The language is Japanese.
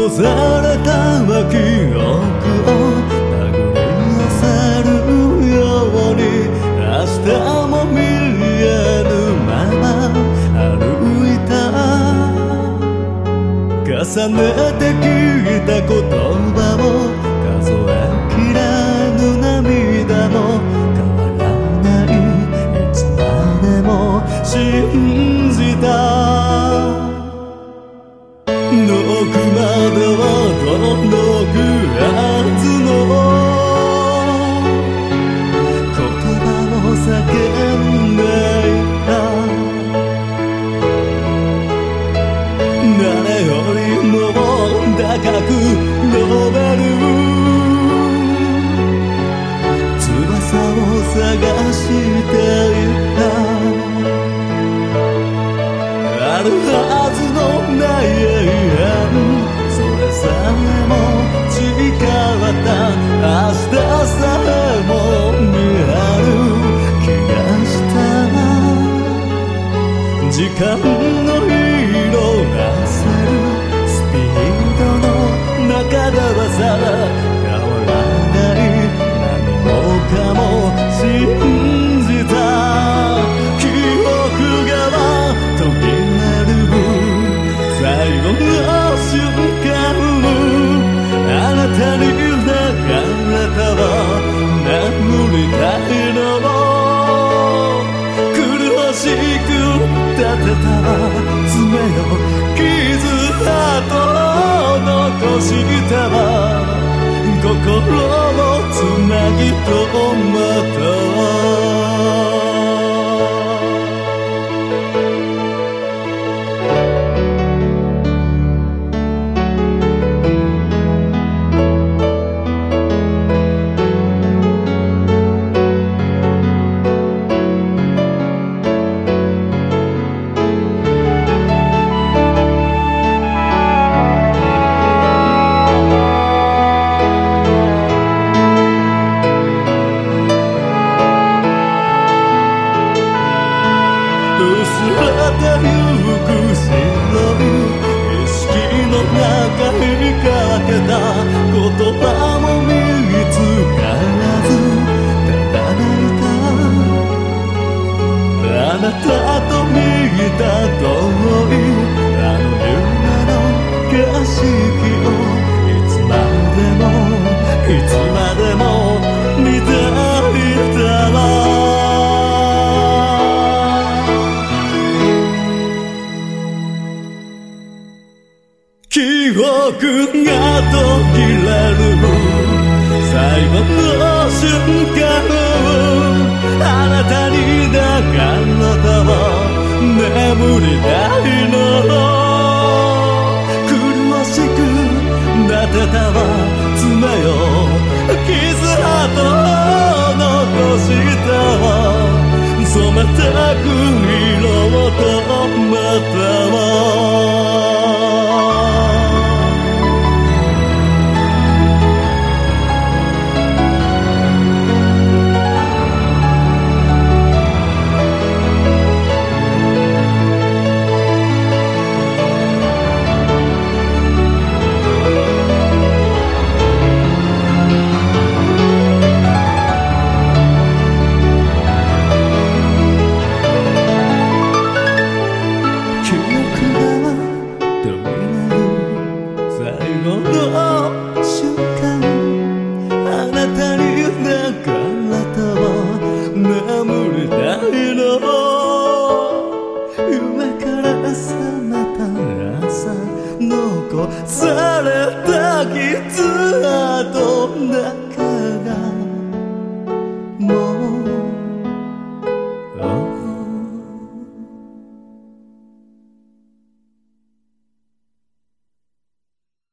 残された記憶を手繰り寄せるように明日も見えるまま歩いた重ねてきた言葉も数えきれぬ涙も高く伸べる翼を探していたあるはずのない永遠それさえも誓った明日さえも見える気がした時間のしたわ心をつなぎとまたたあなたと見た遠いあの夢の景色をいつまでもいつまでも見ていたわ記憶が途切れる。最後の瞬間あなたに抱かれた眠りたいの苦しくなってたわ爪よ傷跡を残した。わ染めたく色を止めた。残さ